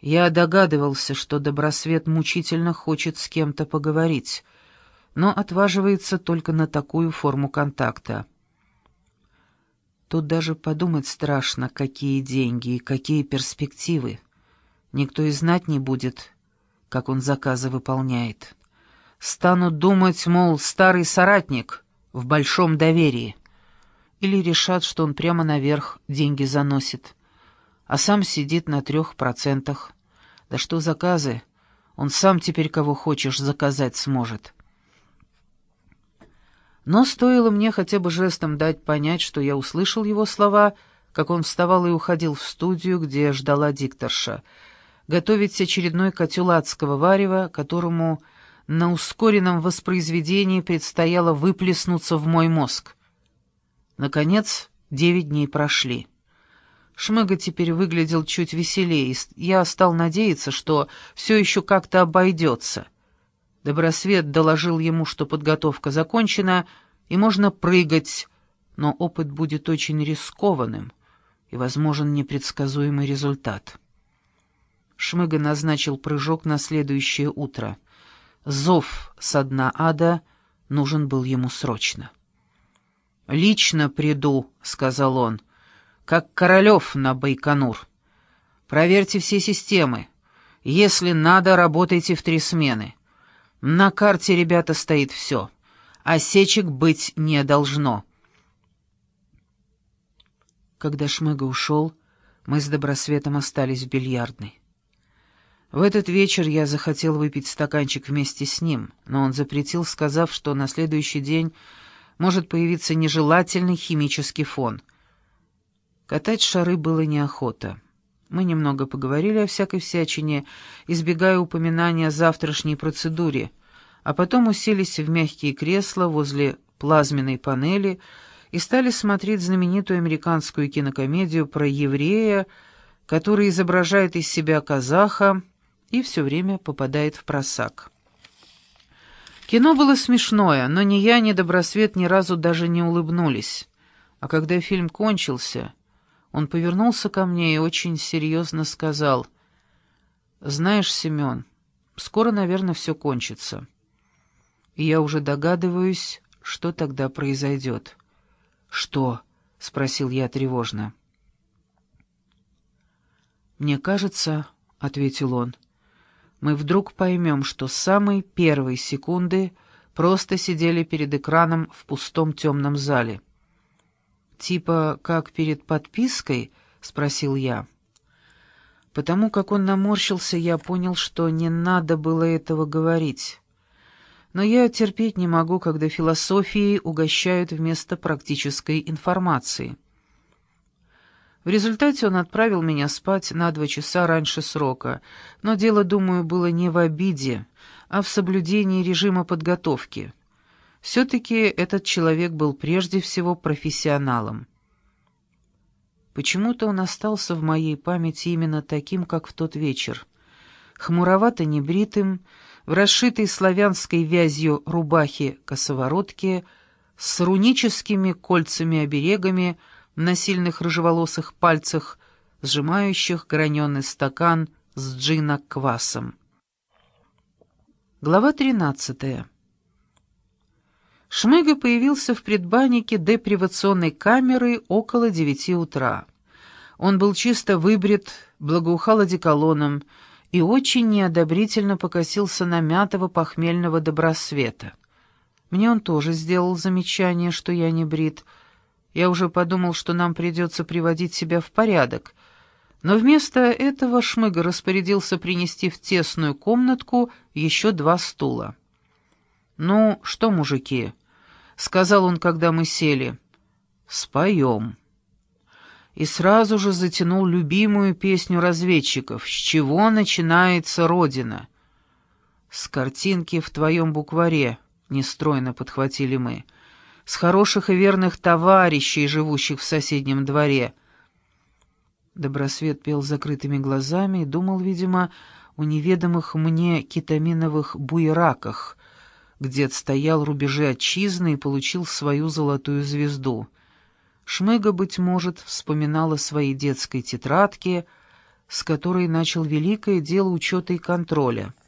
Я догадывался, что Добросвет мучительно хочет с кем-то поговорить, но отваживается только на такую форму контакта. Тут даже подумать страшно, какие деньги и какие перспективы. Никто и знать не будет, как он заказы выполняет. Станут думать, мол, старый соратник в большом доверии. Или решат, что он прямо наверх деньги заносит, а сам сидит на трех процентах. Да что заказы? Он сам теперь кого хочешь заказать сможет. Но стоило мне хотя бы жестом дать понять, что я услышал его слова, как он вставал и уходил в студию, где ждала дикторша, готовить очередной котел адского варева, которому на ускоренном воспроизведении предстояло выплеснуться в мой мозг. Наконец, девять дней прошли. Шмыга теперь выглядел чуть веселее, и я стал надеяться, что все еще как-то обойдется — Добросвет доложил ему, что подготовка закончена, и можно прыгать, но опыт будет очень рискованным и возможен непредсказуемый результат. Шмыга назначил прыжок на следующее утро. Зов со дна ада нужен был ему срочно. «Лично приду», — сказал он, — «как Королев на Байконур. Проверьте все системы. Если надо, работайте в три смены. На карте, ребята, стоит все. Осечек быть не должно. Когда Шмыга ушел, мы с Добросветом остались в бильярдной. В этот вечер я захотел выпить стаканчик вместе с ним, но он запретил, сказав, что на следующий день может появиться нежелательный химический фон. Катать шары было неохота. Мы немного поговорили о всякой всячине, избегая упоминания о завтрашней процедуре, а потом уселись в мягкие кресла возле плазменной панели и стали смотреть знаменитую американскую кинокомедию про еврея, который изображает из себя казаха и все время попадает в просак. Кино было смешное, но ни я, ни Добросвет ни разу даже не улыбнулись. А когда фильм кончился, он повернулся ко мне и очень серьезно сказал, «Знаешь, Семен, скоро, наверное, все кончится. И я уже догадываюсь, что тогда произойдет». «Что?» — спросил я тревожно. «Мне кажется, — ответил он, — мы вдруг поймем, что с самой первой секунды просто сидели перед экраном в пустом темном зале». «Типа как перед подпиской?» — спросил я. Потому как он наморщился, я понял, что не надо было этого говорить. Но я терпеть не могу, когда философией угощают вместо практической информации. В результате он отправил меня спать на два часа раньше срока, но дело, думаю, было не в обиде, а в соблюдении режима подготовки. Все-таки этот человек был прежде всего профессионалом. Почему-то он остался в моей памяти именно таким, как в тот вечер. Хмуровато-небритым, в расшитой славянской вязью рубахе косоворотке, с руническими кольцами-оберегами на сильных рыжеволосых пальцах, сжимающих граненый стакан с джина-квасом. Глава тринадцатая. Шмыга появился в предбаннике депривационной камеры около девяти утра. Он был чисто выбрит, благоухал одеколоном и очень неодобрительно покосился на мятого похмельного добросвета. Мне он тоже сделал замечание, что я не брит. Я уже подумал, что нам придется приводить себя в порядок. Но вместо этого Шмыга распорядился принести в тесную комнатку еще два стула. «Ну, что, мужики?» — сказал он, когда мы сели. «Споем». И сразу же затянул любимую песню разведчиков «С чего начинается Родина?» «С картинки в твоем букваре», — нестройно подхватили мы. «С хороших и верных товарищей, живущих в соседнем дворе». Добросвет пел закрытыми глазами и думал, видимо, о неведомых мне кетаминовых буераках, где отстоял рубежи отчизны и получил свою золотую звезду. Шмыга, быть может, вспоминала свои детской тетрадки, с которой начал великое дело учета и контроля —